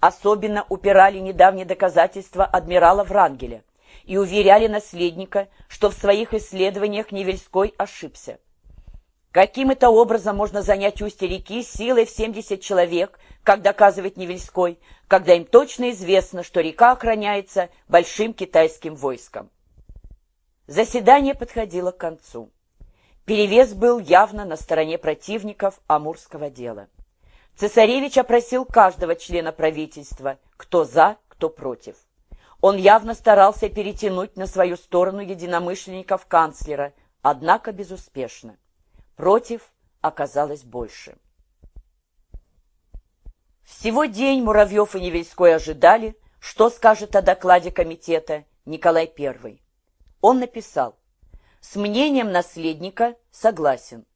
особенно упирали недавние доказательства адмирала Врангеля и уверяли наследника, что в своих исследованиях Невельской ошибся. Каким это образом можно занять устье реки силой в 70 человек, как доказывает Невельской, когда им точно известно, что река охраняется большим китайским войском? Заседание подходило к концу. Перевес был явно на стороне противников Амурского дела. Цесаревич опросил каждого члена правительства, кто за, кто против. Он явно старался перетянуть на свою сторону единомышленников канцлера, однако безуспешно. Против оказалось больше. Всего день Муравьев и Невельской ожидали, что скажет о докладе комитета Николай I. Он написал, «С мнением наследника согласен.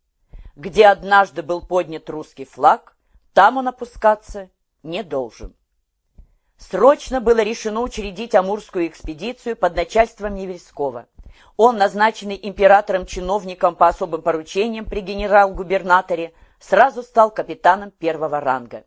Где однажды был поднят русский флаг, там он опускаться не должен». Срочно было решено учредить Амурскую экспедицию под начальством Невельского. Он, назначенный императором чиновником по особым поручениям при генерал-губернаторе, сразу стал капитаном первого ранга.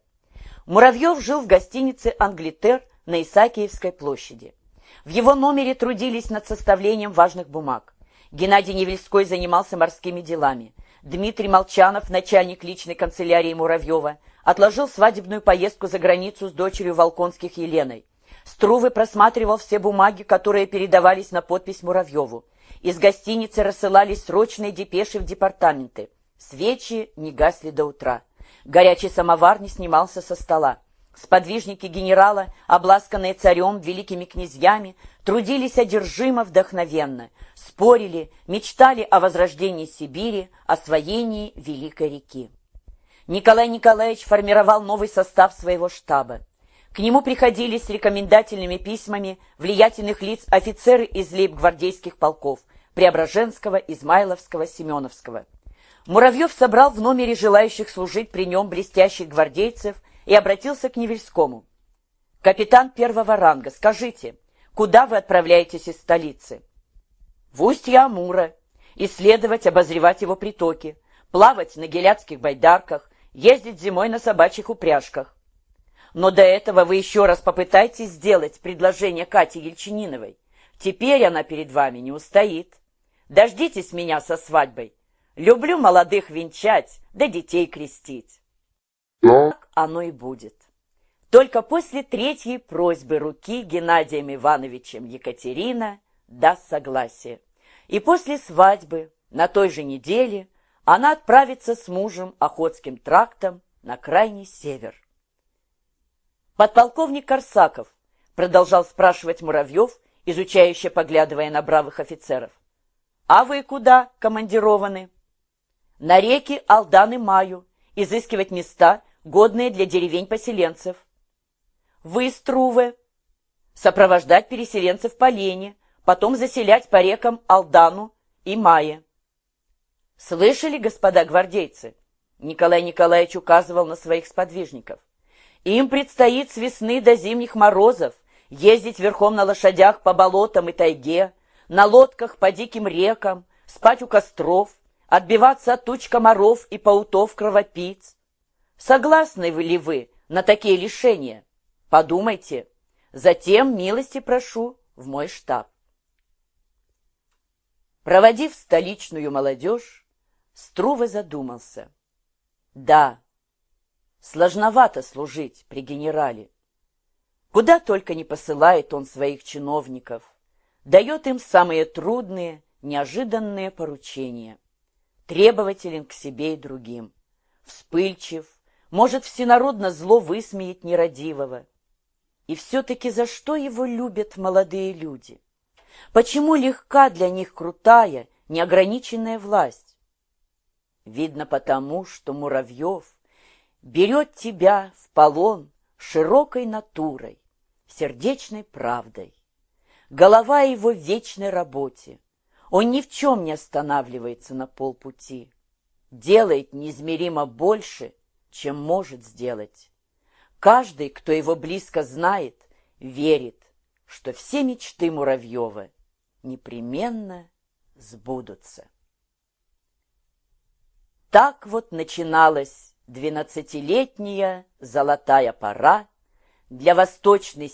Муравьев жил в гостинице «Англитер» на Исаакиевской площади. В его номере трудились над составлением важных бумаг. Геннадий Невельской занимался морскими делами. Дмитрий Молчанов, начальник личной канцелярии Муравьева, отложил свадебную поездку за границу с дочерью Волконских Еленой. Струвы просматривал все бумаги, которые передавались на подпись Муравьеву. Из гостиницы рассылались срочные депеши в департаменты. Свечи не гасли до утра. Горячий самовар не снимался со стола. Сподвижники генерала, обласканные царем, великими князьями, трудились одержимо вдохновенно, спорили, мечтали о возрождении Сибири, освоении Великой реки. Николай Николаевич формировал новый состав своего штаба. К нему приходили с рекомендательными письмами влиятельных лиц офицеры из лейб-гвардейских полков Преображенского, Измайловского, Семеновского. Муравьев собрал в номере желающих служить при нем блестящих гвардейцев и обратился к Невельскому. «Капитан первого ранга, скажите, куда вы отправляетесь из столицы?» «В устье Амура. Исследовать, обозревать его притоки, плавать на геляцких байдарках, ездить зимой на собачьих упряжках. Но до этого вы еще раз попытайтесь сделать предложение Кате Ельчининовой. Теперь она перед вами не устоит. Дождитесь меня со свадьбой. Люблю молодых венчать, да детей крестить. Так оно и будет. Только после третьей просьбы руки Геннадием Ивановичем Екатерина даст согласие. И после свадьбы, на той же неделе, она отправится с мужем Охотским трактом на крайний север. «Подполковник Корсаков», — продолжал спрашивать Муравьев, изучающе поглядывая на бравых офицеров. «А вы куда командированы?» «На реки Алдан и Маю, изыскивать места, годные для деревень-поселенцев». «Вы, Струве, сопровождать переселенцев по Лене, потом заселять по рекам Алдану и Мае». «Слышали, господа гвардейцы?» Николай Николаевич указывал на своих сподвижников. Им предстоит с весны до зимних морозов ездить верхом на лошадях по болотам и тайге, на лодках по диким рекам, спать у костров, отбиваться от туч комаров и паутов-кровопийц. Согласны вы ли вы на такие лишения? Подумайте. Затем милости прошу в мой штаб. Проводив столичную молодежь, Струве задумался. Да, Сложновато служить при генерале. Куда только не посылает он своих чиновников, дает им самые трудные, неожиданные поручения. Требователен к себе и другим, вспыльчив, может всенародно зло высмеять нерадивого. И все-таки за что его любят молодые люди? Почему легка для них крутая, неограниченная власть? Видно потому, что Муравьев берет тебя в полон широкой натурой, сердечной правдой. Голова его в вечной работе. Он ни в чем не останавливается на полпути. Делает неизмеримо больше, чем может сделать. Каждый, кто его близко знает, верит, что все мечты Муравьева непременно сбудутся. Так вот начиналась Двенадцатилетняя золотая пора для восточной